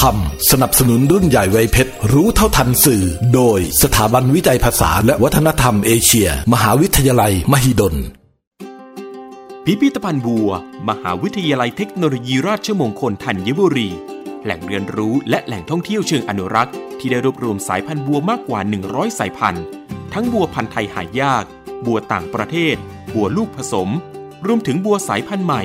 ทำสนับสนุนรุ่นใหญ่ไวยเพชร รู้เท่าทันสื่อ โดยสถาบันวิจัยภาษาและวัฒนธรรมเอเชีย มหาวิทยาลัย มหิดล พิพิธภัณฑ์บัว มหาวิทยาลัยเทคโนโลยีราชมงคลธัญบุรี แหล่งเรียนรู้และแหล่งท่องเที่ยวเชิงอนุรักษ์ ที่ได้รวบรวมสายพันธุ์บัวมากกว่า 100 สายพันธุ์ ทั้งบัวพันธุ์ไทยหายาก บัวต่างประเทศ บัวลูกผสม รวมถึงบัวสายพันธุ์ใหม่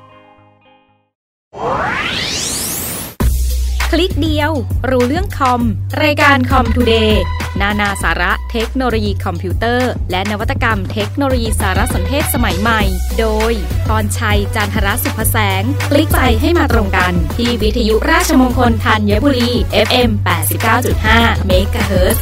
000 คลิกเดียว รู้เรื่องคอม รายการคอมทูเดย์นานาสาระเทคโนโลยีคอมพิวเตอร์ และนวัตกรรมเทคโนโลยีสารสนเทศสมัยใหม่ โดยพรชัยจันทรสุภแสง คลิกไปให้มาตรงกัน ที่วิทยุราชมงคลธัญบุรี FM 89.5 MHz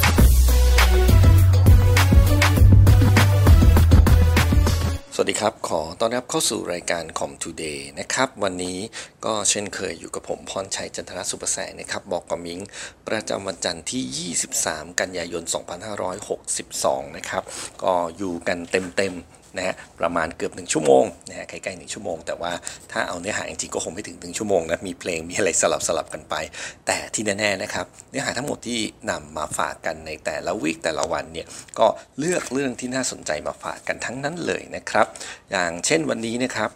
สวัสดีครับ ขอต้อนรับเข้าสู่รายการ Com Today นะครับ วันนี้ก็เช่นเคยอยู่กับผมพรชัยจันทรสุประแสนะครับ บอกกับมิง ประจำวันจันทร์ที่ 23 กันยายน 2562 นะครับ ก็อยู่กันเต็ม นะฮะประมาณเกือบ 1 ชั่วโมงนะฮะใกล้ๆ1ชั่วโมง แต่ว่าถ้าเอาเนื้อหาจริงๆก็คงไม่ถึง 1 ชั่วโมงนะมีเพลงมีอะไรสลับสลับกันไป แต่ที่แน่ๆนะครับเนื้อหาทั้งหมดที่นำมาฝากกันในแต่ละวีคแต่ละวันเนี่ยก็เลือกเรื่องที่น่าสนใจมาฝากกันทั้งนั้นเลยนะครับ อย่างเช่นวันนี้นะครับ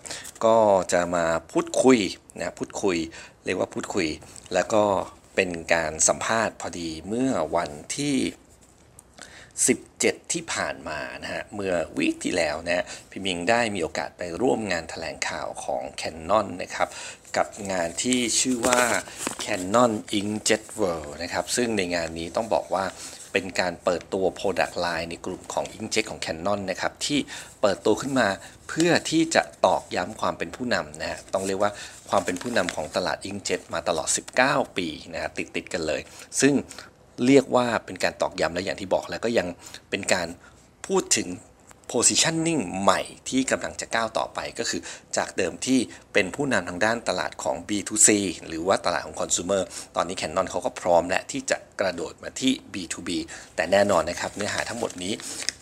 ก็จะมาพูดคุยนะพูดคุยเรียกว่าพูดคุย แล้วก็เป็นการสัมภาษณ์พอดีเมื่อวันที่ 17 ที่ผ่านมานะฮะเมื่อวีคที่แล้วนะพี่มิงได้มีโอกาสไปร่วมงานแถลงข่าวของ Canon นะครับกับงานที่ชื่อว่า Canon Inkjet World นะครับซึ่งในงานนี้ต้องบอกว่าเป็นการเปิดตัว Product Line ในกลุ่มของ Inkjet ของ Canon นะครับที่เปิดตัวขึ้นมาเพื่อที่จะตอกย้ำความเป็นผู้นำนะฮะต้องเรียกว่าความเป็นผู้นำของตลาด Inkjet มาตลอด 19 ปีนะฮะติดติดกันเลย ซึ่ง เรียกว่าเป็นการตอกย้ำและอย่างที่บอกแล้วก็ยังเป็นการพูดถึง positioning ใหม่ที่กำลังจะก้าวต่อไปก็คือจากเดิมที่เป็นผู้นำทางด้านตลาดของ B2C หรือว่าตลาดของคอน sumer ตอนนี้แคนนอนเขาก็พร้อมและที่จะกระโดดมาที่ B2B แต่แน่นอนนะครับเนื้อหาทั้งหมดนี้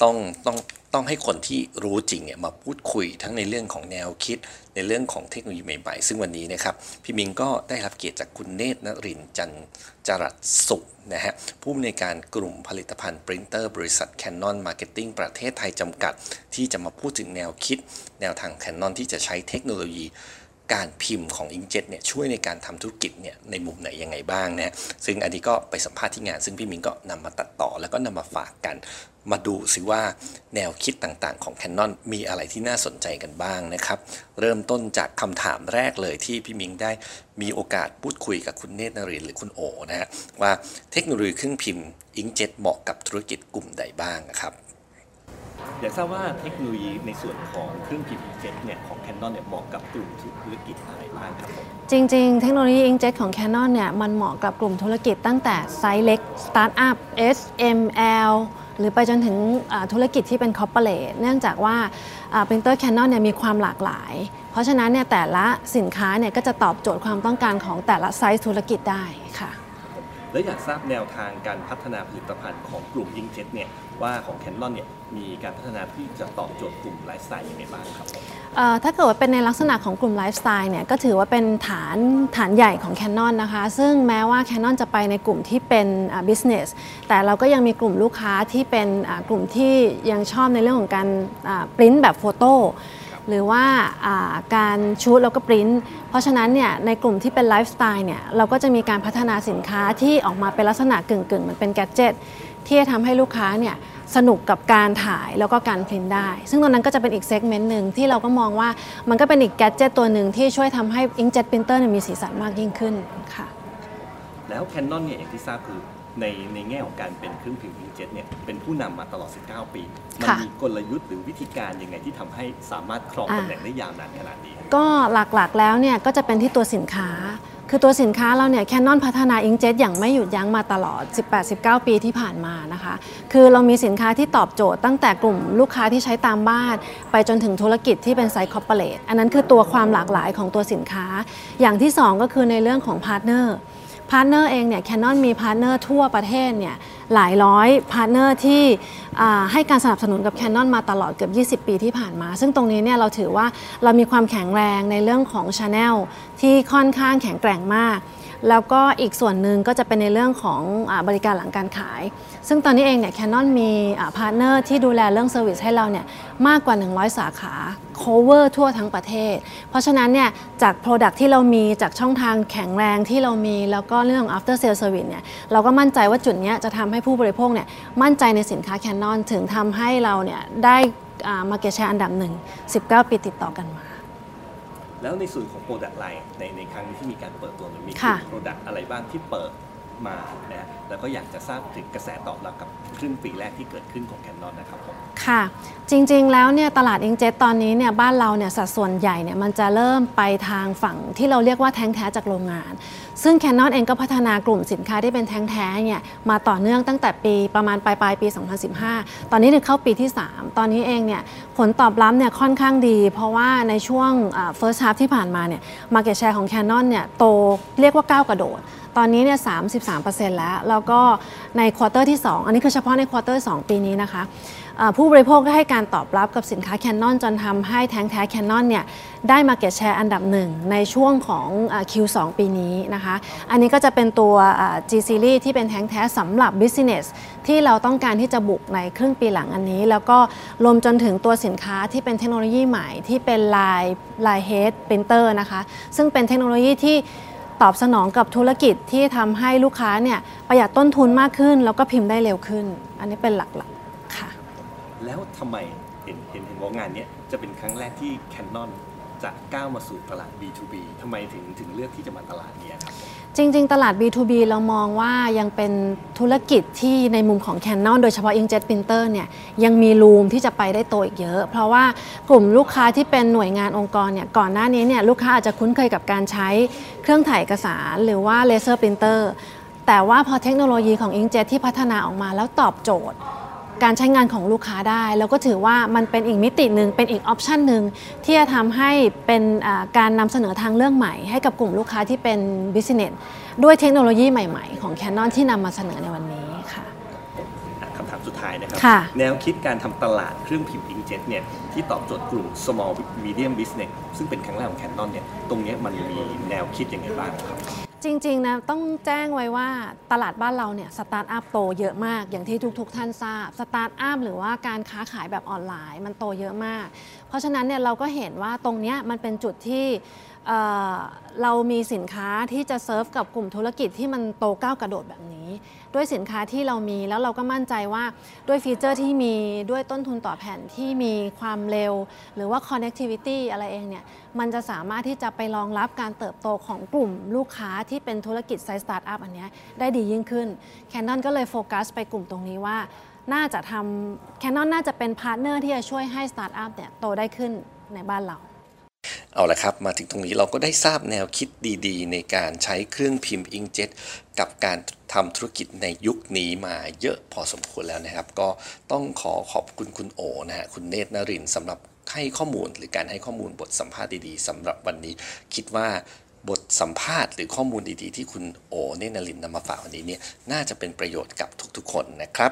ต้องต้อง ต้องให้คนที่รู้จริงเนี่ยมาพูดคุยทั้งในเรื่องของแนวคิด ในเรื่องของเทคโนโลยีใหม่ๆ ซึ่งวันนี้นะครับพี่มิงก็ได้รับเกียรติจากคุณเนตรนรินทร์จันจรัสสุขนะฮะผู้อำนวยการกลุ่มผลิตภัณฑ์ปรินเตอร์บริษัท Canon Marketing ประเทศไทยจำกัด ที่จะมาพูดถึงแนวคิด แนวทาง Canon ที่จะใช้เทคโนโลยี การพิมพ์ของ Inkjet เนี่ยช่วยในการทำธุรกิจเนี่ยในมุมไหนยังไงบ้างนะซึ่งอันนี้ก็ไปสัมภาษณ์ที่งาน ซึ่งพี่มิงก็นำมาตัดต่อแล้วก็นำมาฝากกัน มาดูสิว่าแนวคิดต่างๆของ Canon มีอะไรที่น่าสนใจกันบ้างนะครับ เริ่มต้นจากคำถามแรกเลยที่พี่มิงได้มีโอกาสพูดคุยกับคุณเนตรนรินหรือคุณโอนะฮะว่าเทคโนโลยีเครื่องพิมพ์ Inkjet เหมาะกับธุรกิจกลุ่มใดบ้างนะครับ อยากทราบว่าเทคโนโลยีในส่วนของเครื่องพิมพ์เจ็ตเนี่ยของ Canon เนี่ยเหมาะกับกลุ่มธุรกิจอะไรบ้างครับผมจริง ๆ เทคโนโลยี Inkjet ของ Canon เนี่ยมันเหมาะกับกลุ่มธุรกิจตั้งแต่ไซส์เล็กสตาร์ทอัพ SML หรือไปจนถึงธุรกิจที่เป็น corporate เนื่องจากว่าปรินเตอร์ Canon เนี่ยมีความหลากหลาย เพราะฉะนั้นเนี่ยแต่ละสินค้าเนี่ยก็จะตอบโจทย์ความต้องการของแต่ละไซส์ธุรกิจได้ค่ะ และอยากทราบแนวทางการพัฒนาผลิตภัณฑ์ของกลุ่ม Inkjet เนี่ยว่าของ Canon เนี่ยมีการพัฒนาที่จะตอบโจทย์กลุ่มไลฟ์สไตล์ยังไงบ้างครับถ้าเกิดว่าเป็นในลักษณะของกลุ่มไลฟ์สไตล์เนี่ยก็ถือว่าเป็นฐานฐานใหญ่ของ Canon นะคะ ซึ่งแม้ว่า Canon จะไปในกลุ่มที่เป็น business แต่เราก็ยังมีกลุ่มลูกค้าที่เป็นกลุ่มที่ยังชอบในเรื่องของการปริ้นแบบโฟโต้ หรือว่าการชูตแล้วก็ปริ้นเพราะฉะนั้นเนี่ยในกลุ่มที่เป็นไลฟ์สไตล์เนี่ยเราก็จะมีการพัฒนาสินค้าที่ออกมาเป็นลักษณะกึ่งๆ มันเป็นแกดเจิตที่จะทำให้ลูกค้าเนี่ยสนุกกับการถ่ายแล้วก็การพิมพ์ได้ ซึ่งตรงนั้นก็จะเป็นอีกเซกเมนต์หนึ่งที่เราก็มองว่ามันก็เป็นอีกแกดเจิตตัวหนึ่งที่ช่วยทำให้ Inkjet Printer เนี่ยมีสีสันมากยิ่งขึ้นค่ะ แล้ว Canon เนี่ยอย่างที่ทราบคือ ในในแง่ของการเป็นเครื่องพิมพ์ Inkjet เนี่ยเป็นผู้นำมาตลอด 19 ปี มันค่ะมีกลยุทธ์หรือวิธีการยังไงที่ทำให้สามารถครองอ่าตำแหน่งได้ยาวนานขนาดนี้ ก็หลักๆแล้วเนี่ยก็จะเป็นที่ตัวสินค้า คือตัวสินค้าเราเนี่ย Canon พัฒนา Inkjet อย่างไม่หยุดยั้งมาตลอด 18-19 ปีที่ผ่านมานะคะ คือเรามีสินค้าที่ตอบโจทย์ตั้งแต่กลุ่มลูกค้าที่ใช้ตามบ้าน ไปจนถึงธุรกิจที่เป็นไซส์ corporate อันนั้นคือตัวความหลากหลายของตัวสินค้า อย่างที่ 2 ก็คือในเรื่องของพาร์ทเนอร์ พาร์ทเนอร์เองเนี่ย Canon มีพาร์ทเนอร์ทั่วประเทศเนี่ยหลายร้อย partner ที่ให้การสนับสนุนกับ Canon มาตลอดเกือบ20 ปีที่ผ่านมา ซึ่งตรงนี้เนี่ยเราถือว่าเรามีความแข็งแรงในเรื่องของ channel ที่ค่อนข้างแข็งแกร่งมาก แล้วก็อีกส่วนหนึ่งก็จะเป็นในเรื่องของอบริการหลังการขาย ซึ่งตอนนี้เองเนี่ย Canon มี partner ที่ดูแลเรื่อง service ให้เราเนี่ยมากกว่า 100 สาขา cover ทั่วทั้งประเทศ เพราะฉะนั้นเนี่ยจาก Product ที่เรามีจากช่องทางแข็งแรงที่เรามี แล้วก็เรื่อง after sale service เนี่ยเราก็มั่นใจว่าจุดนี้จะทำให้ผู้บริโภคเนี่ยมั่นใจในสินค้า Canon ถึงทำให้เราเนี่ยได้อ่า market share อันดับหนึ่ง19 ปีติดต่อกันมา แล้วในส่วนของ Product Line ในในครั้งนี้ที่มีการเปิดตัวเนี่ยมีกค่ะลุ่ม Product อะไรบ้างที่เปิดมานะแล้วก็อยากจะทราบถึงกระแสตอบรับกับครึ่งปีแรกที่เกิดขึ้นของ Canon นะครับผม ค่ะจริง ๆ แล้วเนี่ยตลาดอิงเจ็ตตอนนี้เนี่ยบ้านเราเนี่ยสัดส่วนใหญ่เนี่ยมันจะเริ่มไปทางฝั่งที่เราเรียกว่าแท้งแท้จากโรงงาน ซึ่ง Canon เองก็พัฒนากลุ่มสินค้าที่เป็นแท้งแท้เนี่ยมาต่อเนื่องตั้งแต่ปีประมาณปลายปลายปี 2015 ตอนนี้ถึงเข้าปีที่ 3 ตอนนี้เองเนี่ยผลตอบรับเนี่ยค่อนข้างดี เพราะว่าในช่วง first half ที่ผ่านมาเนี่ย market share ของ Canon เนี่ยโตเรียกว่าก้าวกระโดดตอนนี้เนี่ย 33%แล้ว แล้วก็ใน quarter ที่ 2 อันนี้คือเฉพาะใน quarter 2ปีนี้นะคะ ผู้บริโภคก็ให้การตอบรับกับสินค้า Canon จนทำให้แท้ Canon เนี่ยได้มาเก็ตแชร์อันดับหนึ่งในช่วงของ Q2 ปีนี้นะคะ อันนี้ก็จะเป็นตัว G Series ที่เป็นแท้งแท้สำหรับ Business ที่เราต้องการที่จะบุกในครึ่งปีหลังอันนี้ แล้วก็รวมจนถึงตัวสินค้าที่เป็นเทคโนโลยีใหม่ที่เป็นลายลาย Head Printer นะคะ ซึ่งเป็นเทคโนโลยีที่ตอบสนองกับธุรกิจที่ทำให้ลูกค้าเนี่ยประหยัดต้นทุนมากขึ้น แล้วก็พิมพ์ได้เร็วขึ้น อันนี้เป็นหลักๆ แล้วทำไมเห็นเห็นเห็นว่างานนี้จะเป็นครั้งแรกที่ Canon จะก้าวมาสู่ตลาด B2B ทำไมถึงถึงเลือกที่จะมาตลาดนี้ครับจริง ๆ ตลาด B2B เรามองว่ายังเป็นธุรกิจที่ในมุมของ Canon โดยเฉพาะ Inkjet Printer เนี่ยยังมี room ที่จะไปได้โตอีกเยอะ เพราะว่ากลุ่มลูกค้าที่เป็นหน่วยงานองค์กรเนี่ยก่อนหน้านี้เนี่ยลูกค้าอาจจะคุ้นเคยกับการใช้เครื่องถ่ายเอกสาร หรือว่า laser printer แต่ว่าพอเทคโนโลยีของ Inkjet ที่พัฒนาออกมาแล้วตอบโจทย์ การใช้งานของลูกค้าได้ แล้วก็ถือว่ามันเป็นอีกมิติหนึ่งเป็นอีก option หนึ่งที่จะทำให้เป็นการนำเสนอทางเลือกใหม่ ให้กับกลุ่มลูกค้าที่เป็น business ด้วยเทคโนโลยีใหม่ๆ ของ Canon ที่นำมาเสนอในวันนี้ค่ะคำถามสุดท้ายนะครับ แนวคิดการทำตลาดเครื่องพิมพ์ inkjet เนี่ยที่ตอบโจทย์กลุ่ม small medium business ซึ่งเป็นครั้งแรกของ Canon เนี่ยตรงนี้มันมีแนวคิดอย่างไรบ้างครับ จริงๆนะต้องแจ้งไว้ว่าตลาดบ้านเราเนี่ยสตาร์ทอัพโตเยอะมาก อย่างที่ทุกๆท่านทราบสตาร์ทอัพหรือว่าการค้าขายแบบออนไลน์มันโตเยอะมาก เพราะฉะนั้นเนี่ยเราก็เห็นว่าตรงนี้มันเป็นจุดที่เรามีสินค้าที่จะเซิร์ฟกับกลุ่มธุรกิจที่มันโตก้าวกระโดดแบบนี้ ด้วยสินค้าที่เรามีแล้วเราก็มั่นใจว่าด้วย feature ที่มีด้วยต้นทุนต่อแผ่นที่มีความเร็ว หรือว่า connectivity อะไรเองเนี่ยมันจะสามารถที่จะไปรองรับการเติบโตของกลุ่มลูกค้าที่เป็นธุรกิจไซส์สตาร์ทอัพอันนี้ได้ดียิ่งขึ้น Canon ก็เลยโฟกัสไปกลุ่มตรงนี้ว่าน่าจะทำ Canon น่าจะเป็น partner ที่จะช่วยให้สตาร์ทอัพเนี่ยโตได้ขึ้นในบ้านเรา เอาละครับ มาถึงตรงนี้เราก็ได้ทราบแนวคิดดีๆ ในการใช้เครื่องพิมพ์ inkjet กับการทำธุรกิจในยุคนี้มาเยอะพอสมควรแล้วนะครับ ก็ต้องขอขอบคุณคุณโอนะฮะคุณเนตรนรินสำหรับให้ข้อมูลหรือการให้ข้อมูลบทสัมภาษณ์ดีๆสำหรับวันนี้ คิดว่าบทสัมภาษณ์หรือข้อมูลดีๆ ที่คุณโอเนตรนรินนำมาฝากวันนี้เนี่ยน่าจะเป็นประโยชน์กับทุกๆ คนนะครับ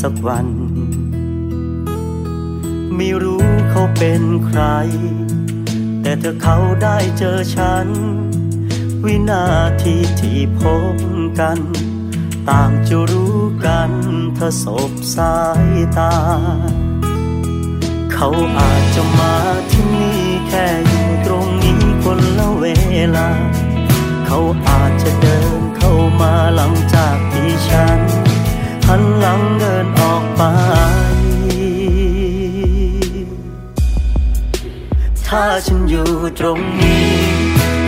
สักวัน ไม่รู้เขาเป็นใคร แต่เธอเขาได้เจอฉัน วินาทีที่พบกัน ต่างจะรู้กันเธอสบสายตา เขาอาจจะมาที่นี่แค่อยู่ตรงนี้คนละเวลา เขาอาจจะเดินเข้ามาหลังจากที่ฉัน หันหลังเดินออกไป ถ้าฉันอยู่ตรงนี้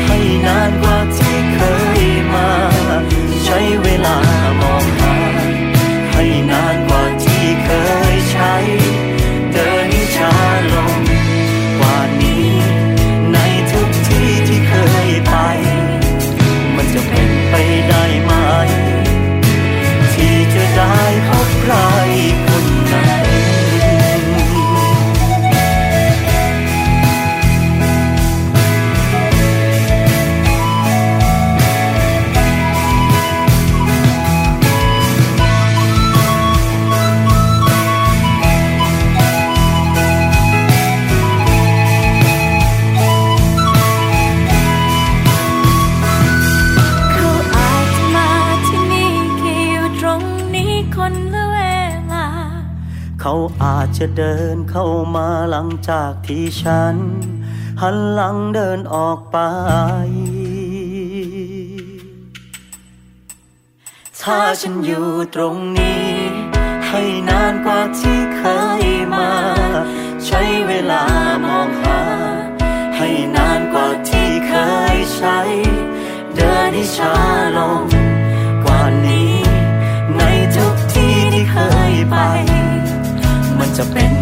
ให้นานกว่าที่เคย จากที่ฉัน หันหลังเดินออกไป ถ้าฉันอยู่ตรงนี้ ให้นานกว่าที่เคยมา ใช้เวลามองหา ให้นานกว่าที่เคยใช้ เดินให้ช้าลง กว่านี้ ในทุกที่ที่เคยไป มันจะเป็น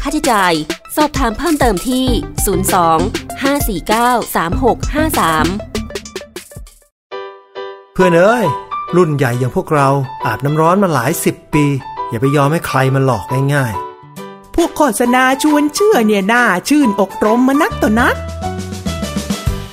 ค่าใช้จ่าย สอบถามเพิ่มเติมที่ 02 549 3653 เพื่อนเอ้ย รุ่นใหญ่อย่างพวกเราอาบน้ำร้อนมาหลายสิบปี อย่าไปยอมให้ใครมาหลอกง่ายพวกโฆษณาชวนเชื่อเนี่ยน่าชื่นอกรมมานักต่อนัก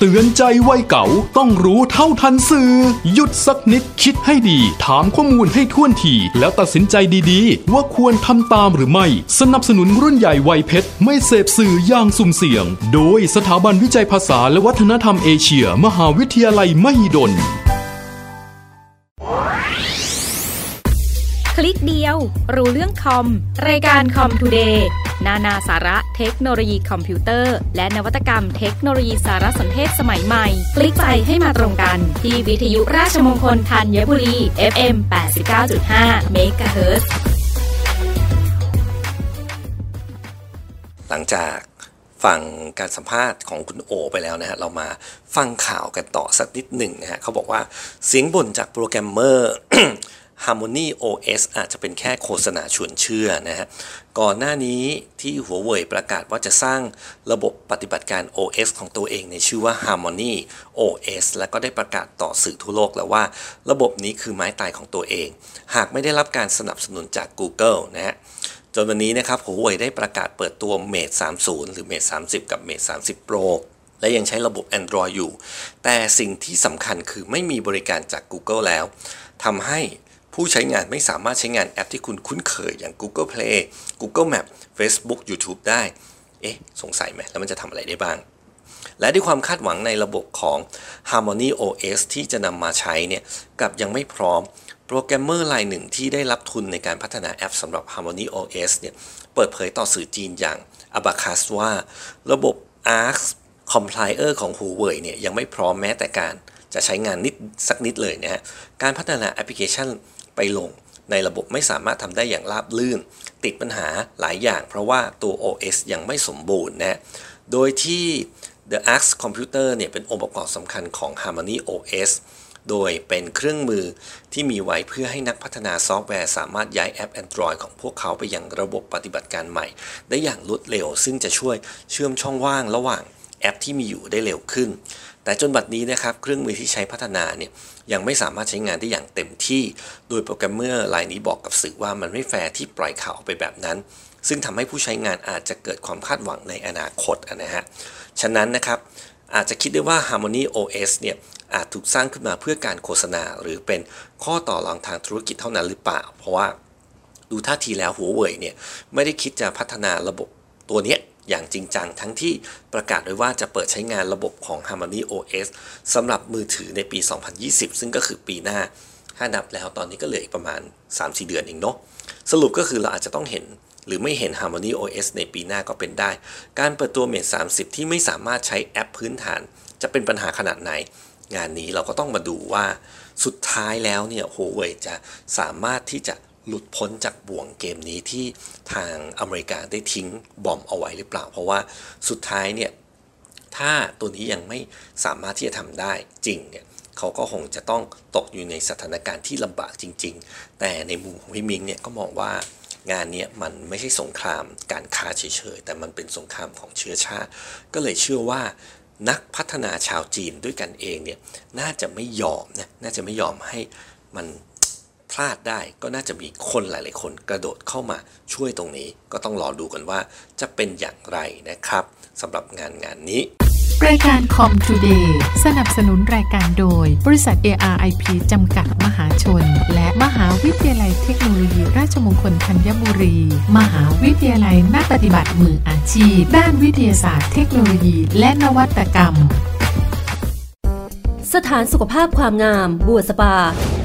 เตือนใจวัยเก่าต้องรู้เท่าทันสื่อ หยุดสักนิดคิดให้ดี ถามข้อมูลให้ท่วนที แล้วตัดสินใจดีๆ ว่าควรทำตามหรือไม่ สนับสนุนรุ่นใหญ่วัยเพชร ไม่เสพสื่ออย่างสุ่มเสี่ยง โดยสถาบันวิจัยภาษาและวัฒนธรรมเอเชีย มหาวิทยาลัยมหิดล ลิกเดียว รู้เรื่องคอม รายการคอมทูเดย์นานาสาระเทคโนโลยีคอมพิวเตอร์ และนวัตกรรมเทคโนโลยีสารสนเทศสมัยใหม่ คลิกไปให้มาตรงกัน ที่วิทยุราชมงคลธัญบุรี FM 89.5 MHz หลังจากฟังการสัมภาษณ์ของคุณโอไปแล้วนะฮะ เรามาฟังข่าวกันต่อสักนิดหนึ่งนะฮะเขาบอกว่าเสียงบ่นจากโปรแกรมเมอร์ Harmony OS อาจจะเป็นแค่โฆษณาชวนเชื่อนะฮะ ก่อนหน้านี้ที่หัวเว่ยประกาศว่าจะสร้างระบบปฏิบัติการ OS ของตัวเองในชื่อว่า Harmony OS แล้วก็ได้ประกาศต่อสื่อทั่วโลกแล้วว่า ระบบนี้คือไม้ตายของตัวเอง หากไม่ได้รับการสนับสนุนจาก Google นะฮะจนวันนี้นะครับหัวเว่ยได้ประกาศเปิดตัว Mate 30 หรือ Mate 30 กับ Mate 30 Pro และยังใช้ระบบ Android อยู่ แต่สิ่งที่สำคัญคือไม่มีบริการจาก Google แล้วทำให้ ผู้ใช้งานไม่สามารถใช้งานแอปที่คุณคุ้นเคยอย่าง Google Play Google Map Facebook YouTube ได้ เอ๊ะ สงสัยไหม แล้วมันจะทำอะไรได้บ้าง และด้วยความคาดหวังในระบบของ Harmony OS ที่จะนำมาใช้เนี่ยกับยังไม่พร้อมโปรแกรมเมอร์รายหนึ่งที่ได้รับทุนในการพัฒนาแอปสำหรับ Harmony OS เนี่ยเปิดเผยต่อสื่อจีนอย่าง Abacus ว่าระบบ ARC Compiler ของ Huawei เนี่ยยังไม่พร้อมแม้แต่การจะใช้งานนิดสักนิดเลยนะฮะ การพัฒนาแอปพลิเคชัน ไปลงในระบบไม่สามารถทำได้อย่างราบลื่น ติดปัญหาหลายอย่างเพราะว่าตัว OS ยังไม่สมบูรณ์นะโดยที่ The Arc Compiler เนี่ยเป็นองค์ประกอบสำคัญของ Harmony OS โดยเป็นเครื่องมือที่มีไว้เพื่อให้นักพัฒนาซอฟต์แวร์สามารถย้ายแอป Android ของพวกเขาไปยังระบบปฏิบัติการใหม่ ได้อย่างรวดเร็ว ซึ่งจะช่วยเชื่อมช่องว่างระหว่าง แอปที่มีอยู่ได้เร็วขึ้น แต่จนบัดนี้นะครับเครื่องมือที่ใช้พัฒนาเนี่ยยังไม่สามารถใช้งานได้อย่างเต็มที่ โดยโปรแกรมเมอร์รายนี้บอกกับสื่อว่ามันไม่แฟร์ที่ปล่อยข่าวไปแบบนั้น ซึ่งทำให้ผู้ใช้งานอาจจะเกิดความคาดหวังในอนาคตนะฮะฉะนั้นนะครับอาจจะคิดได้ว่า Harmony OS เนี่ยอาจถูกสร้างขึ้นมาเพื่อการโฆษณา หรือเป็นข้อต่อรองทางธุรกิจเท่านั้นหรือเปล่า เพราะว่าดูท่าทีแล้วหัวเว่ยเนี่ยไม่ได้คิดจะพัฒนาระบบตัวนี้ อย่างจริงจัง ทั้งที่ประกาศไว้ว่าจะเปิดใช้งานระบบของ Harmony OS สำหรับมือถือในปี 2020 ซึ่งก็คือปีหน้าถ้านับแล้วตอนนี้ก็เหลืออีกประมาณ 3-4 เดือนเองเนาะสรุปก็คือเราอาจจะต้องเห็นหรือไม่เห็น Harmony OS ในปีหน้าก็เป็นได้ การเปิดตัว Mate 30 ที่ไม่สามารถใช้แอปพื้นฐาน จะเป็นปัญหาขนาดไหน งานนี้เราก็ต้องมาดูว่าสุดท้ายแล้วเนี่ยโฮเวยจะสามารถที่จะ หลุดพ้นจากบ่วงเกมนี้ที่ทางอเมริกาได้ทิ้งบอมเอาไว้หรือเปล่า เพราะว่าสุดท้ายเนี่ยถ้าตัวนี้ยังไม่สามารถที่จะทำได้จริงเนี่ยเขาก็คงจะต้องตกอยู่ในสถานการณ์ที่ลำบากจริง ๆ แต่ในมุมของพี่มิงเนี่ยก็มองว่างานนี้มันไม่ใช่สงครามการค้าเฉยๆ แต่มันเป็นสงครามของเชื้อชาติ ก็เลยเชื่อว่านักพัฒนาชาวจีนด้วยกันเองเนี่ยน่าจะไม่ยอมนะ น่าจะไม่ยอมให้มัน พลาดได้ก็น่าจะมีคนหลาย ๆ คนกระโดดเข้ามาช่วยตรงนี้ ก็ต้องรอดูกันว่าจะเป็นอย่างไรนะครับสำหรับงานงานนี้รายการคอมทูเดย์สนับสนุนรายการโดย บริษัท ARIP จำกัดมหาชน และมหาวิทยาลัยเทคโนโลยีราชมงคลธัญบุรี มหาวิทยาลัยนักปฏิบัติมืออาชีพ ด้านวิทยาศาสตร์เทคโนโลยี และนวัตกรรม สถานสุขภาพความงาม บัวสปา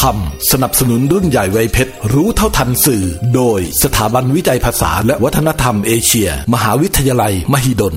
ทำสนับสนุนรุ่นใหญ่ไวยเพชร รู้เท่าทันสื่อ โดยสถาบันวิจัยภาษาและวัฒนธรรมเอเชีย มหาวิทยาลัย มหิดล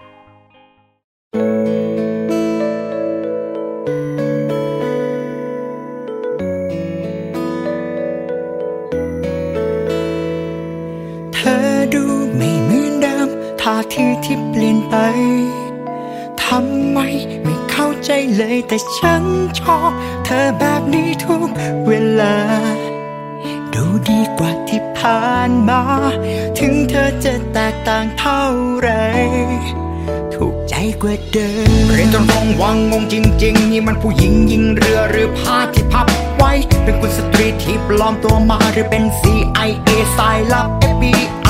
000 ท่าทีที่เปลี่ยนไป ทำไมไม่เข้าใจเลยแต่ฉันชอบเธอแบบนี้ทุกเวลา ดูดีกว่าที่ผ่านมา ถึงเธอจะแตกต่างเท่าไรถูกใจกว่าเดิมเรียนจนร้องวังงงจริง ๆ นี่มันผู้หญิงยิงเรือหรือผ้าที่พับไว้ เป็นกุลสตรีที่ปลอมตัวมาหรือเป็น CIA สายลับ FBI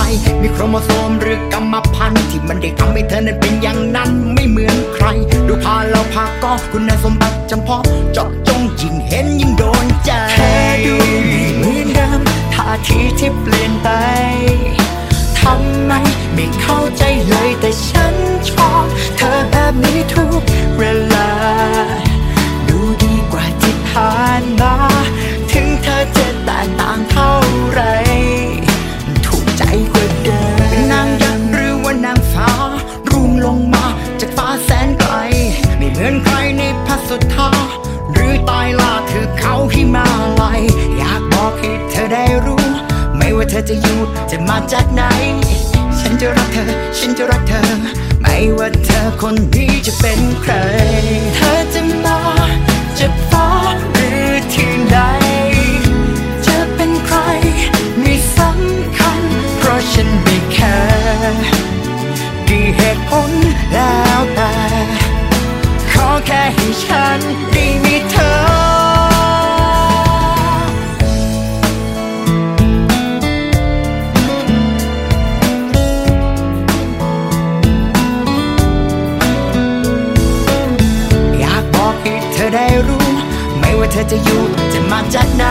มีโครโมโซมหรือกรรมพันธุ์ที่มันได้ทำให้เธอนั้นเป็นอย่างนั้นไม่เหมือนใคร ดูพาเราพาก็คุณสมบัติจำเพาะเจาะจงยิ่งเห็นยิ่งโดนใจเธอดูไม่เหมือนเดิมท่าทีที่เปลี่ยนไปทำไมไม่เข้าใจเลยแต่ฉันชอบ เธอแบบนี้ทุกเวลา ดูดีกว่าที่ผ่านมา ถึงเธอจะแตกต่างเท่าไร ในพัสุธาหรือตายล่าคือเขาหิมาลัยอยากบอกให้เธอได้รู้ ไม่ว่าเธอจะอยู่จะมาจากไหน ฉันจะรักเธอ ฉันจะรักเธอ ไม่ว่าเธอคนนี้จะเป็นใคร เธอจะมาจากฟ้าหรือที่ไหนจะเป็นใครไม่สำคัญ เพราะฉันไม่แคร์กี่เหตุผลแล้วแต่ แค่ให้ฉันได้มีเธออยากบอกให้เธอได้รู้ ไม่ว่าเธอจะอยู่จะมาจากไหน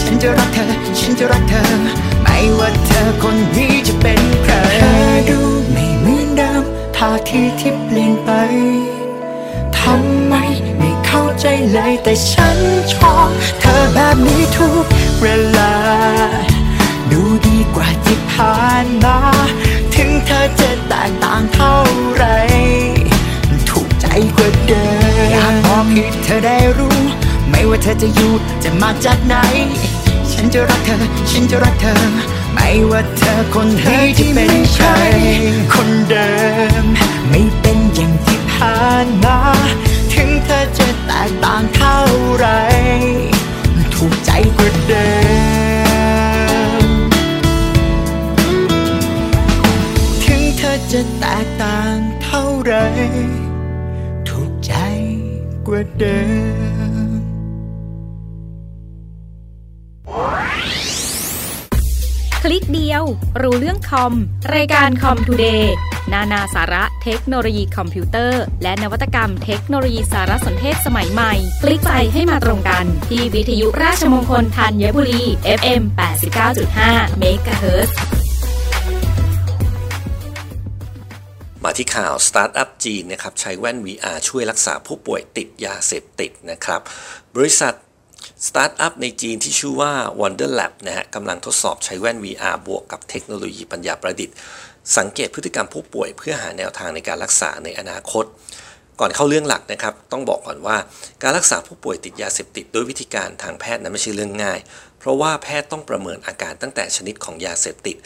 ฉันจะรักเธอ ฉันจะรักเธอ ไม่ว่าเธอคนนี้จะเป็นใครเธอดูไม่เหมือนเดิมท่าทีที่เปลี่ยนไป เข้เลยแต่ฉันชอบเธอแบบนี้ทุกเวลา ดูดีกว่าที่ผ่านมา ถึงเธอจะแตกต่างเท่าไร ถูกใจกว่าเดิมอยากบอกให้เธอได้รู้ ไม่ว่าเธอจะอยู่จะมาจากไหน ฉันจะรักเธอ ฉันจะรักเธอ ไม่ว่าเธอคนเธนี้อจะที่เป็นใครใช่คนเดิม ไม่เป็นอย่างที่ผ่านมา ถึงเธอจ แตกต่างเท่าไร ถูกใจกว่าเดิม ถึงเธอจะแตกต่างเท่าไร ถูกใจกว่าเดิมคลิกเดียว รู้เรื่องคอม รายการคอมทูเดย์ นานาสาระเทคโนโลยีคอมพิวเตอร์ และนวัตกรรมเทคโนโลยีสารสนเทศสมัยใหม่ คลิกไปให้มาตรงกัน ที่วิทยุราชมงคลธัญบุรี FM 89.5เมกะเฮิรตซ์มาที่ข่าวสตาร์ทอัพจีนนะครับใช้แว่น VR ช่วยรักษาผู้ป่วยติดยาเสพติดนะครับ บริษัทสตาร์ทอัพในจีนที่ชื่อว่า Wonder Lab นะฮะกำลังทดสอบใช้แว่น VR บวกกับเทคโนโลยีปัญญาประดิษฐ์ สังเกตพฤติกรรมผู้ป่วยเพื่อหาแนวทางในการรักษาในอนาคต ก่อนเข้าเรื่องหลักนะครับ ต้องบอกก่อนว่า การรักษาผู้ป่วยติดยาเสพติดด้วยวิธีการทางแพทย์นั้นไม่ใช่เรื่องง่าย เพราะว่าแพทย์ต้องประเมินอาการตั้งแต่ชนิดของยาเสพติด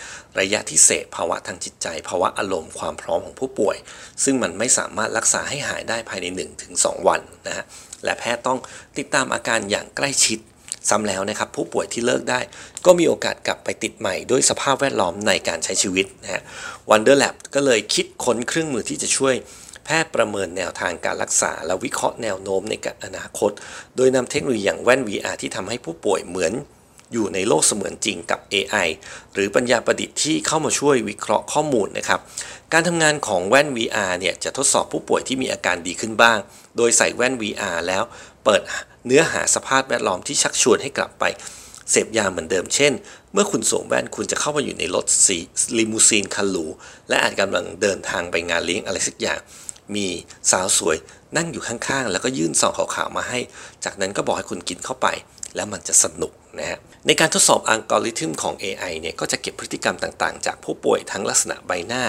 ระยะที่เสพภาวะทางจิตใจ ภาวะอารมณ์ความพร้อมของผู้ป่วย ซึ่งมันไม่สามารถรักษาให้หายได้ภายใน 1-2 วันนะฮะและแพทย์ต้องติดตามอาการอย่างใกล้ชิด ซ้ำแล้วนะครับผู้ป่วยที่เลิกได้ ก็มีโอกาสกลับไปติดใหม่ด้วยสภาพแวดล้อมในการใช้ชีวิตนะฮะ Wonder Lab ก็เลยคิดค้นเครื่องมือที่จะช่วยแพทย์ประเมินแนวทางการรักษา และวิเคราะห์แนวโน้มในอนาคต โดยนำเทคโนโลยีอย่างแว่น VR ที่ทำให้ผู้ป่วยเหมือนอยู่ในโลกเสมือนจริงกับ AI หรือปัญญาประดิษฐ์ที่เข้ามาช่วยวิเคราะห์ข้อมูลนะครับ การทำงานของแว่น VR เนี่ยจะทดสอบผู้ป่วยที่มีอาการดีขึ้นบ้าง โดยใส่แว่น VR แล้วเปิด เนื้อหาสภาพแวดล้อมที่ชักชวนให้กลับไป เสพยาเหมือนเดิมเช่น เมื่อคุณสวมแว่นคุณจะเข้ามาอยู่ในรถสีลิมูซีนคันหรูและอาจกำลังเดินทางไปงานเลี้ยงอะไรสักอย่าง มีสาวสวยนั่งอยู่ข้างๆ แล้วก็ยื่นซองขาวๆมาให้ จากนั้นก็บอกให้คุณกินเข้าไป แล้วมันจะสนุก นะฮะในการทดสอบอัลกอริทึมของ AI เนี่ยก็จะเก็บพฤติกรรมต่างๆ จากผู้ป่วยทั้งลักษณะใบหน้า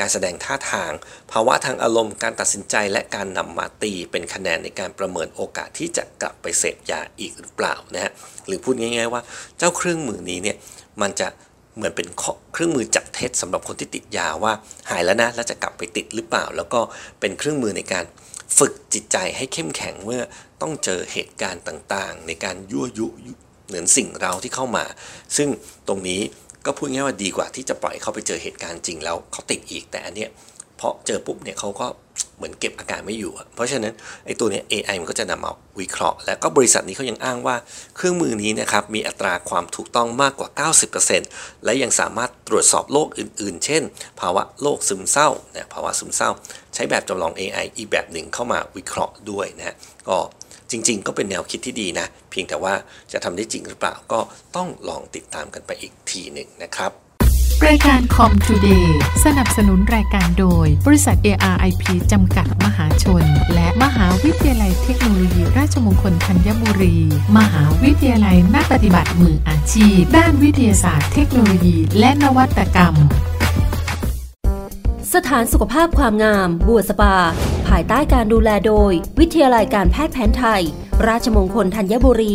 การแสดงท่าทาง ภาวะทางอารมณ์การตัดสินใจ และการนำมาตีเป็นคะแนนในการประเมินโอกาสที่จะกลับไปเสพยาอีกหรือเปล่านะฮะหรือพูดง่าย ๆ ว่าเจ้าเครื่องมือนี้เนี่ยมันจะเหมือนเป็นเครื่องมือจับเท็จสำหรับคนที่ติดยาว่าหายแล้วนะแล้วจะกลับไปติดหรือเปล่า แล้วก็เป็นเครื่องมือในการฝึกจิตใจให้เข้มแข็งเมื่อต้องเจอเหตุการณ์ต่างๆ ในการยั่วยุ เหมือนสิ่งเราที่เข้ามา ซึ่งตรงนี้ก็พูดง่ายว่าดีกว่าที่จะปล่อยเขาไปเจอเหตุการณ์จริงแล้วเขาติดอีกแต่อันเนี้ยพอเจอปุ๊บเนี่ยเขาก็เหมือนเก็บอาการไม่อยู่ เพราะฉะนั้นไอ้ตัวเนี้ย AI มันก็จะนำมาวิเคราะห์ และก็บริษัทนี้เขายังอ้างว่าเครื่องมือนี้นะครับมีอัตราความถูกต้องมากกว่า 90%และยังสามารถตรวจสอบโรคอื่น ๆ เช่น ภาวะโรคซึมเศร้าเนี่ยภาวะซึมเศร้า ใช้แบบจำลอง AI อีกแบบหนึ่งเข้ามาวิเคราะห์ด้วยนะก็ จริง ๆ ก็เป็นแนวคิดที่ดีนะ เพียงแต่ว่าจะทำได้จริงหรือเปล่าก็ต้องลองติดตามกันไปอีกทีหนึ่งนะครับรายการคอมทูเดย์สนับสนุนรายการโดย บริษัท ARIP จำกัดมหาชน และมหาวิทยาลัยเทคโนโลยี ราชมงคลธัญบุรี มหาวิทยาลัยนักปฏิบัติมืออาชีพ ด้านวิทยาศาสตร์เทคโนโลยี และนวัตกรรม สถานสุขภาพความงาม บัวสปา ภายใต้การดูแลโดย วิทยาลัยการแพทย์แผนไทย ราชมงคลธัญบุรี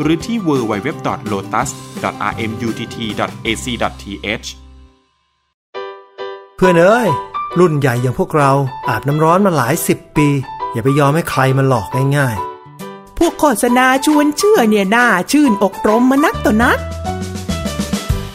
หรือที่ www.lotus.rmutt.ac.th เพื่อนเอ้ย รุ่นใหญ่อย่างพวกเราอาบน้ำร้อนมาหลายสิบปี อย่าไปยอมให้ใครมาหลอกง่ายพวกโฆษณาชวนเชื่อเนี่ยน่าชื่นอกรมมานักต่อนัก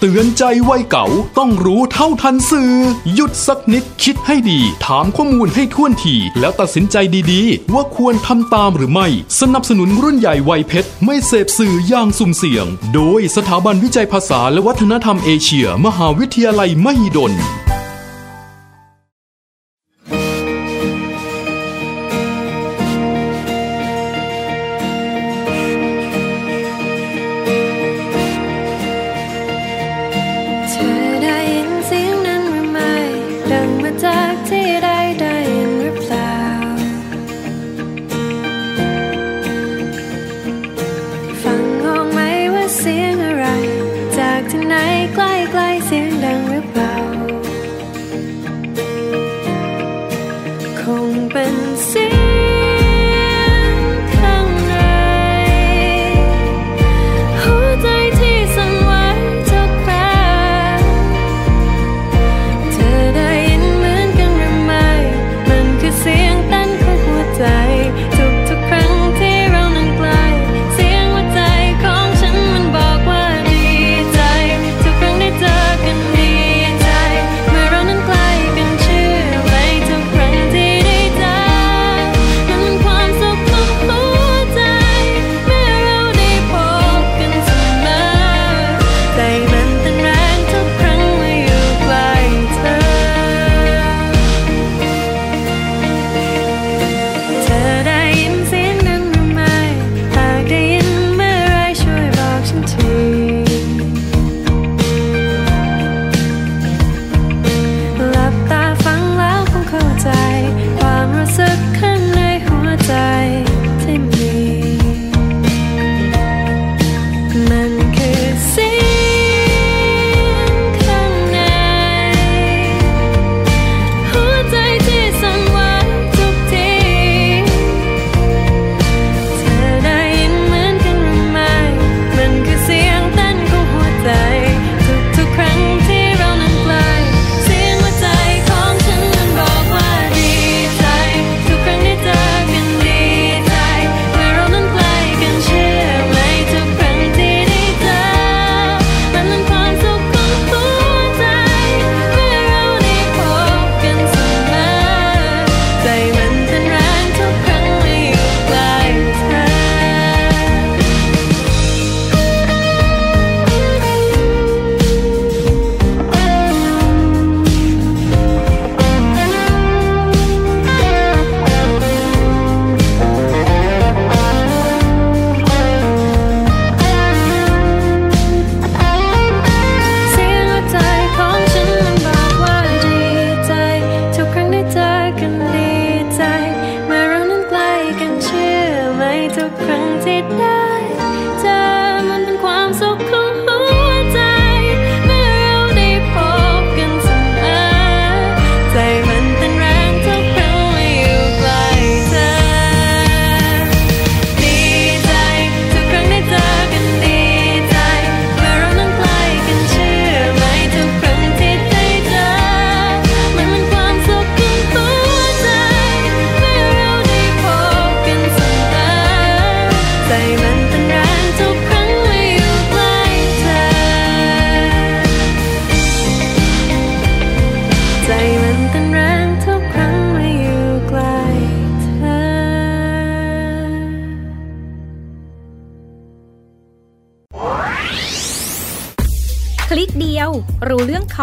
เตือนใจวัยเก่าต้องรู้เท่าทันสื่อ หยุดสักนิดคิดให้ดี ถามข้อมูลให้ท่วนที แล้วตัดสินใจดีๆ ว่าควรทำตามหรือไม่ สนับสนุนรุ่นใหญ่วัยเพชร ไม่เสพสื่ออย่างสุ่มเสี่ยง โดยสถาบันวิจัยภาษาและวัฒนธรรมเอเชีย มหาวิทยาลัยมหิดล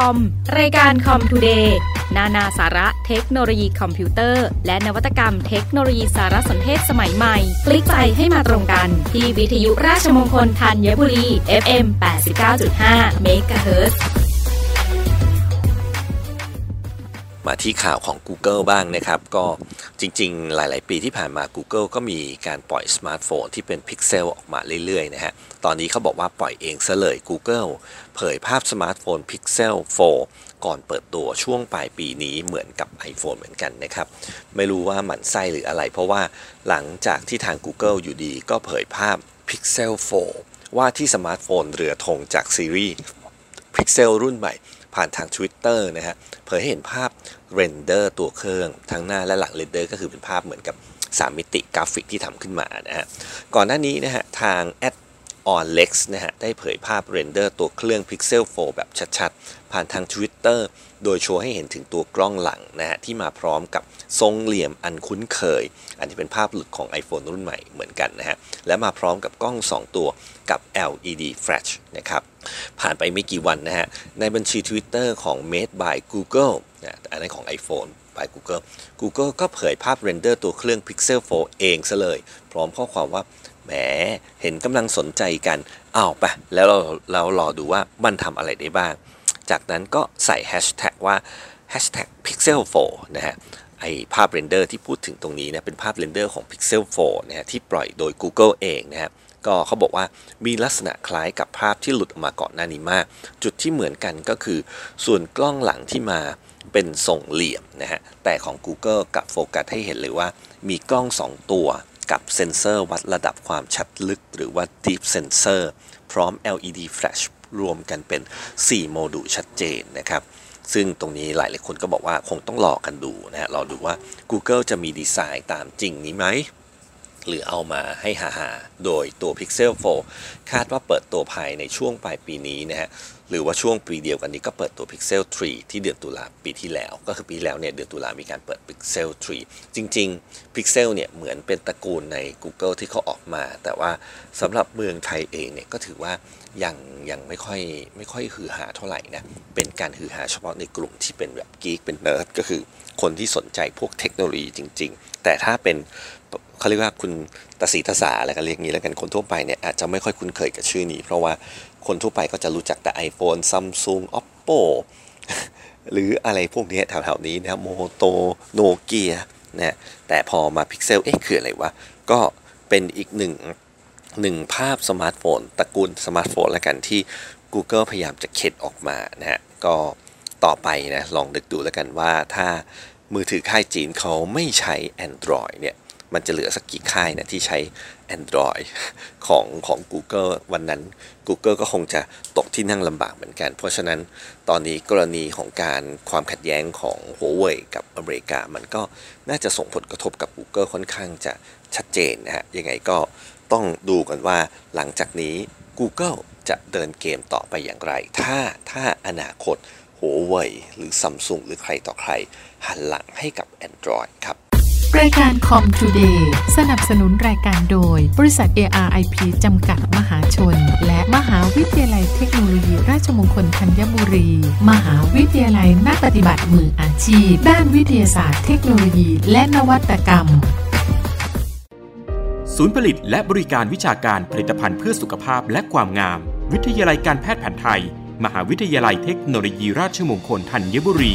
อม รายการ Comtoday นานาสาระเทคโนโลยีคอมพิวเตอร์ และนวัตกรรมเทคโนโลยีสารสนเทศสมัยใหม่ คลิกไปให้มาตรงกัน ที่วิทยุราชมงคลธัญบุรี FM 89.5 MHz มาที่ข่าวของ Google บ้างนะครับ ก็จริงๆ หลาย ๆ ปีที่ผ่านมา Google ก็มีการปล่อยสมาร์ทโฟนที่เป็นพิกเซลออกมาเรื่อย ๆ นะฮะ ตอนนี้เขาบอกว่าปล่อยเองซะเลย Google เผยภาพสมาร์ทโฟน Pixel 4 ก่อนเปิดตัวช่วงปลายปีนี้เหมือนกับ iPhone เหมือนกันนะครับ ไม่รู้ว่าหมันไส้หรืออะไร เพราะว่าหลังจากที่ทาง Google อยู่ดี ก็เผยภาพ Pixel 4 ว่าที่สมาร์ทโฟนเรือธงจากซีรีส์ Pixel รุ่นใหม่ ผ่านทาง Twitter นะฮะเผยให้เห็นภาพเรนเดอร์ตัวเครื่อง ทั้งหน้าและหลังเรนเดอร์ก็คือเป็นภาพเหมือนกับ 3 มิติกราฟิกที่ทำขึ้นมานะฮะก่อนหน้านี้นะฮะทาง at OnLeaks นะฮะได้เผยภาพเรนเดอร์ตัวเครื่อง Pixel 4 แบบชัดๆ ผ่านทาง Twitter โดยโชว์ให้เห็นถึงตัวกล้องหลังนะฮะที่มาพร้อมกับทรงเหลี่ยมอันคุ้นเคย อันนี้เป็นภาพหลุดของ iPhone รุ่นใหม่เหมือนกันนะฮะและมาพร้อมกับกล้อง 2 ตัว กับ LED flash นะครับ ผ่านไปไม่กี่วันนะฮะ ในบัญชี Twitter ของ Made by Google นะอันนั้นของ iPhone by Google Google ก็เผยภาพเรนเดอร์ตัวเครื่อง Pixel 4 เองซะเลย พร้อมข้อความว่าแหมเห็นกำลังสนใจกันเอาไปแล้วเราเรารอดูว่ามันทำอะไรได้บ้าง จากนั้นก็ใส่แฮชแท็กว่า hashtag pixel 4นะฮะไอภาพเรนเดอร์ที่พูดถึงตรงนี้นะเป็นภาพเรนเดอร์ของ Pixel 4นะฮะที่ปล่อยโดย Google เองนะฮะ ก็เขาบอกว่ามีลักษณะคล้ายกับภาพที่หลุดออกมาก่อนหน้านี้มาก จุดที่เหมือนกันก็คือ ส่วนกล้องหลังที่มาเป็นทรงเหลี่ยมนะฮะ แต่ของ Google กับโฟกัสให้เห็นเลยว่า มีกล้อง 2 ตัวกับเซ็นเซอร์วัดระดับความชัดลึก หรือว่า Depth Sensor พร้อม LED Flash รวมกันเป็น 4 โมดูลชัดเจนนะครับซึ่งตรงนี้หลายหลายคนก็บอกว่าคงต้องรอกันดูนะฮะรอดูว่า Google จะมีดีไซน์ตามจริงนี้ไหม หรือเอามาให้ฮาฮาโดยตัว Pixel 4 คาดว่าเปิดตัวภายในช่วงปลายปีนี้นะฮะ หรือว่าช่วงปีเดียวกันนี้ก็เปิดตัว Pixel 3 ที่เดือนตุลาปีที่แล้ว ก็คือปีแล้วเนี่ยเดือนตุลามีการเปิด Pixel 3 จริง ๆ Pixel เนี่ยเหมือนเป็นตระกูลใน Google ที่เขาออกมา แต่ว่าสำหรับเมืองไทยเองเนี่ยก็ถือว่ายังยังไม่ค่อยไม่ค่อยฮือหาเท่าไหร่นะ เป็นการฮือหาเฉพาะในกลุ่มที่เป็นแบบกีกเป็นเนิร์ดก็คือคนที่สนใจพวกเทคโนโลยีจริง ๆ แต่ถ้าเป็น เขาเรียกว่าคุณตาสีตาสาอะไรกันเรียกงี้แล้วกันคนทั่วไปเนี่ยอาจจะไม่ค่อยคุ้นเคยกับชื่อนี้ เพราะว่าคนทั่วไปก็จะรู้จักแต่ iPhone Samsung Oppo หรืออะไรพวกนี้แถวๆนี้นะ Moto Nokia นะแต่พอมา Pixel เอ๊ะคืออะไรวะ ก็เป็นอีกหนึ่งหนึ่งภาพสมาร์ทโฟนตระกูลสมาร์ทโฟนแล้วกันที่ Google พยายามจะเข็นออกมานะฮะก็ต่อไปนะลองนึกดูแล้วกันว่าถ้ามือถือค่ายจีนเขาไม่ใช้ Android เนี่ย มันจะเหลือสักกี่ค่ายนะที่ใช้ Android ของของ Google วันนั้น Google ก็คงจะตกที่นั่งลำบากเหมือนกัน เพราะฉะนั้นตอนนี้กรณีของการความขัดแย้งของ Huawei กับอเมริกา มันก็น่าจะส่งผลกระทบกับ Google ค่อนข้างจะชัดเจนนะฮะ ยังไงก็ต้องดูกันว่าหลังจากนี้ Google จะเดินเกมต่อไปอย่างไร ถ้าถ้าอนาคต Huawei หรือ Samsung หรือใครต่อใคร หันหลังให้กับ Android ครับ รายการคอมทูเดย์สนับสนุนรายการโดย บริษัท ARIP จำกัดมหาชน และมหาวิทยาลัยเทคโนโลยีราชมงคลธัญบุรี มหาวิทยาลัยนักปฏิบัติมืออาชีพ ด้านวิทยาศาสตร์เทคโนโลยี และนวัตกรรม ศูนย์ผลิตและบริการวิชาการผลิตภัณฑ์เพื่อสุขภาพและความงาม วิทยาลัยการแพทย์แผนไทย มหาวิทยาลัยเทคโนโลยีราชมงคลธัญบุรี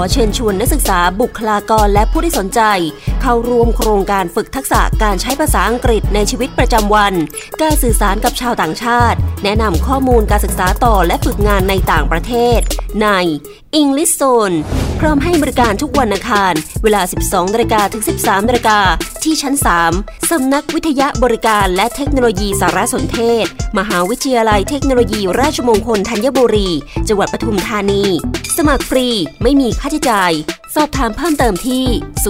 อเชิญชวนนักศึกษาบุคลากรและผู้ที่สนใจ เข้าร่วมโครงการฝึกทักษะการใช้ภาษาอังกฤษในชีวิตประจำวัน การสื่อสารกับชาวต่างชาติ แนะนำข้อมูลการศึกษาต่อและฝึกงานในต่างประเทศ ใน English Zone พร้อมให้บริการทุกวันอังคาร เวลา 12นาฬิกาถึง 13นาฬิกาที่ชั้น 3 สำนักวิทยาบริการและเทคโนโลยีสารสนเทศ มหาวิทยาลัยเทคโนโลยีราชมงคลธัญบุรี จังหวัดปทุมธานี สมัครฟรีไม่มีค่าใช้จ่าย สอบถามเพิ่มเติมที่ 02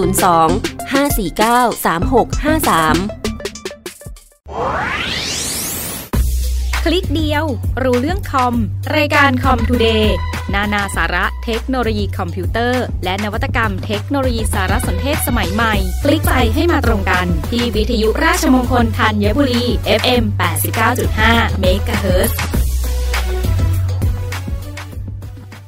549 3653 คลิกเดียว รู้เรื่องคอม รายการ Comtoday นานาสาระเทคโนโลยีคอมพิวเตอร์ และนวัตกรรมเทคโนโลยีสารสนเทศสมัยใหม่ คลิกไปให้มาตรงกัน ที่วิทยุราชมงคลธัญบุรี FM 89.5 MHz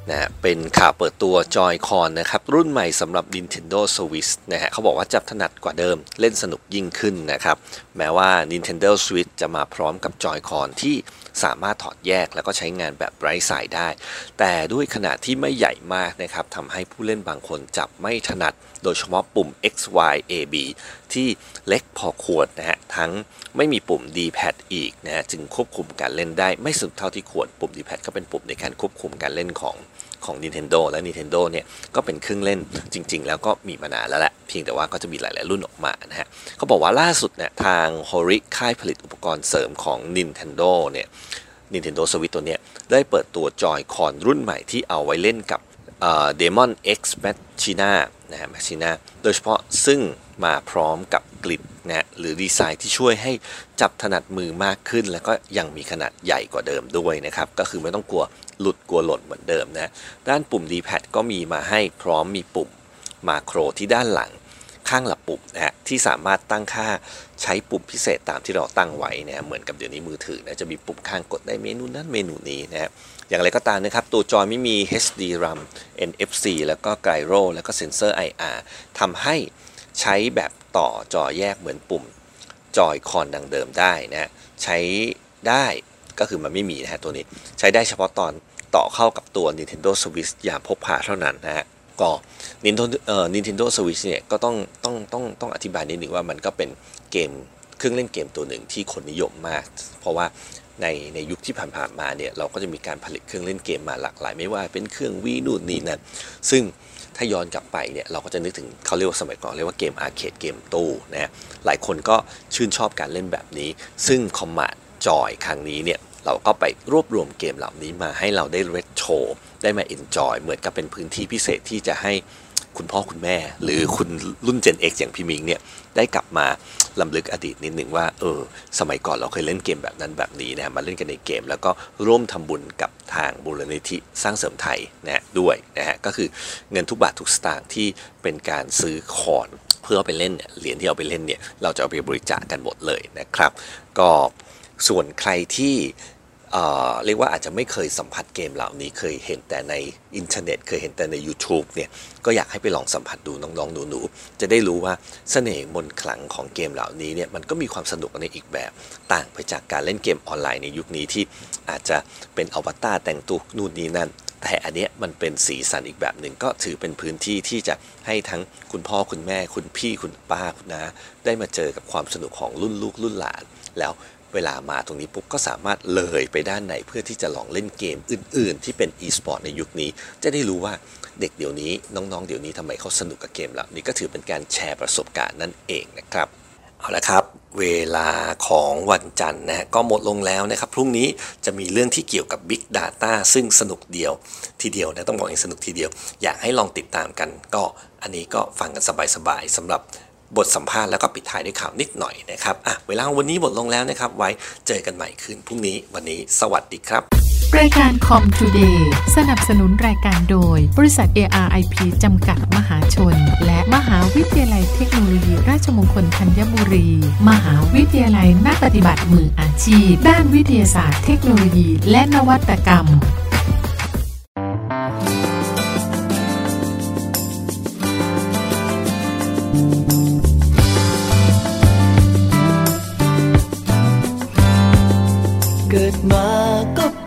นะเป็นข่าวเปิดตัว Joy-Con นะครับ รุ่นใหม่สำหรับ Nintendo Switch นะฮะเขาบอกว่าจับถนัดกว่าเดิมเล่นสนุกยิ่งขึ้นนะครับ แม้ว่า Nintendo Switch จะมาพร้อมกับ Joy-Con ที่สามารถถอดแยกแล้วก็ใช้งานแบบไร้สายได้ แต่ด้วยขนาดที่ไม่ใหญ่มากนะครับทำให้ผู้เล่นบางคนจับไม่ถนัด โดยเฉพาะปุ่ม X Y A B ที่เล็กพอควรนะฮะ ทั้งไม่มีปุ่ม D-pad อีกนะฮะ จึงควบคุมการเล่นได้ไม่สุดเท่าที่ควร ปุ่ม D-pad ก็เป็นปุ่มในการควบคุมการเล่นของ ของ Nintendo และ Nintendo เนี่ยก็เป็นเครื่องเล่นจริง ๆ แล้วก็มีมานานแล้วแหละเพียงแต่ว่าก็จะมีหลาย ๆ รุ่นออกมานะฮะเขาบอกว่าล่าสุดเนี่ยทาง Hori ค่ายผลิตอุปกรณ์เสริมของ Nintendo เนี่ย Nintendo Switch ตัวเนี้ยได้เปิดตัวจอยคอนรุ่นใหม่ที่เอาไว้เล่นกับ Demon X Machina นะฮะ Machina โดยเฉพาะซึ่งมาพร้อมกับกลิดนะหรือดีไซน์ที่ช่วยให้จับถนัดมือมากขึ้น แล้วก็ยังมีขนาดใหญ่กว่าเดิมด้วยนะครับ ก็คือไม่ต้องกลัวหลุดกลัวหล่นเหมือนเดิมนะด้านปุ่ม D-pad ก็มีมาให้พร้อมมีปุ่มมาโครที่ด้านหลังข้างหลับปุ่มนะฮะที่สามารถตั้งค่าใช้ปุ่มพิเศษตามที่เราตั้งไว้นะเหมือนกับเดี๋ยวนี้มือถือนะจะมีปุ่มข้างกดได้เมนูนั้นเมนูนี้นะฮะ อย่างไรก็ตามนะครับ ตัวจอยไม่มี HD RAM NFC แล้วก็ไกโรแล้วก็เซ็นเซอร์ IR ทำให้ใช้แบบต่อจอแยกเหมือนปุ่มจอยคอนดังเดิมได้นะใช้ได้ก็คือมันไม่มีนะฮะตัวนี้ ใช้ได้เฉพาะตอนต่อเข้ากับตัว Nintendo Switch อย่ามพกพาเท่านั้นนะฮะก็ Nintendo เอ่อ Nintendo Switch เนี่ยก็ต้องต้องต้องต้องอธิบายนิดหนึ่งว่ามันก็เป็นเกมเครื่องเล่นเกมตัวหนึ่งที่คนนิยมมาก เพราะว่า ในในยุคที่ผ่านๆมาเนี่ยเราก็จะมีการผลิตเครื่องเล่นเกมมาหลากหลาย ไม่ว่าเป็นเครื่อง Wii นู่นนี่นั่นซึ่งถ้าย้อนกลับไปเนี่ยเราก็จะนึกถึงเขาเรียกว่าสมัยก่อนเรียกว่าเกม arcade เกมตู้นะหลายคนก็ชื่นชอบการเล่นแบบนี้ ซึ่ง Commart Joy ครั้งนี้เนี่ยเราก็ไปรวบรวมเกมเหล่านี้มาให้เราได้เรดโชว์ได้มา enjoy เหมือนกับเป็นพื้นที่พิเศษที่จะให้ คุณพ่อคุณแม่ หรือคุณรุ่น Gen X อย่างพี่มิงเนี่ยได้กลับมาลำลึกอดีตนิดหนึ่งว่าเออสมัยก่อนเราเคยเล่นเกมแบบนั้นแบบนี้นะมาเล่นกันในเกม แล้วก็ร่วมทำบุญกับทางบูรณิธิสร้างเสริมไทยนะด้วยนะฮะก็คือเงินทุกบาททุกสตางค์ที่เป็นการซื้อคอนเพื่อไปเล่นเนี่ยเหรียญที่เอาไปเล่นเนี่ยเราจะเอาไปบริจาคกันหมดเลยนะครับ ก็ส่วนใครที่ เรียกว่าอาจจะไม่เคยสัมผัสเกมเหล่านี้เคยเห็นแต่ในอินเทอร์เน็ต เคยเห็นแต่ใน YouTube เนี่ยก็อยากให้ไปลองสัมผัสดูน้องๆหนูๆจะได้รู้ว่าเสน่ห์มนขลังของเกมเหล่านี้เนี่ยมันก็มีความสนุกในอีกแบบต่างไปจากการเล่นเกมออนไลน์ในยุคนี้ที่อาจจะเป็นอวตารแต่งตัวนู่นนี่นั่น แต่อันเนี้ยมันเป็นสีสันอีกแบบหนึ่งก็ถือเป็นพื้นที่ที่จะให้ทั้งคุณพ่อคุณแม่ คุณพี่คุณป้าคุณน้าได้มาเจอกับความสนุกของรุ่นลูกรุ่นหลานแล้ว เวลามาตรงนี้ปุ๊บก็สามารถเลยไปด้านไหนเพื่อที่จะลองเล่นเกมอื่น ๆ ที่เป็น e-sport ในยุคนี้ จะได้รู้ว่าเด็กเดี๋ยวนี้น้องๆ เดี๋ยวนี้ทำไมเขาสนุกกับเกมเหล่านี้ก็ถือเป็นการแชร์ประสบการณ์นั่นเองนะครับเอาละครับเวลาของวันจันทร์นะก็หมดลงแล้วนะครับ พรุ่งนี้จะมีเรื่องที่เกี่ยวกับ Big Data ซึ่งสนุกเดียวทีเดียวนะต้องบอกอย่างสนุกทีเดียว อยากให้ลองติดตามกัน ก็อันนี้ก็ฟังกันสบายๆสำหรับ บทสัมภาษณ์แล้วก็ปิดท้ายด้วยข่าวนิดหน่อยนะครับอะเวลาวันนี้หมดลงแล้วนะครับ ไว้เจอกันใหม่คืนพรุ่งนี้วันนี้สวัสดีครับ รายการ Comtoday สนับสนุนรายการโดย บริษัท ARIP จำกัดมหาชน และมหาวิทยาลัยเทคโนโลยี ราชมงคลธัญบุรี มหาวิทยาลัยนักปฏิบัติมืออาชีพ ด้านวิทยาศาสตร์เทคโนโลยี และนวัตกรรม เกิดมาก็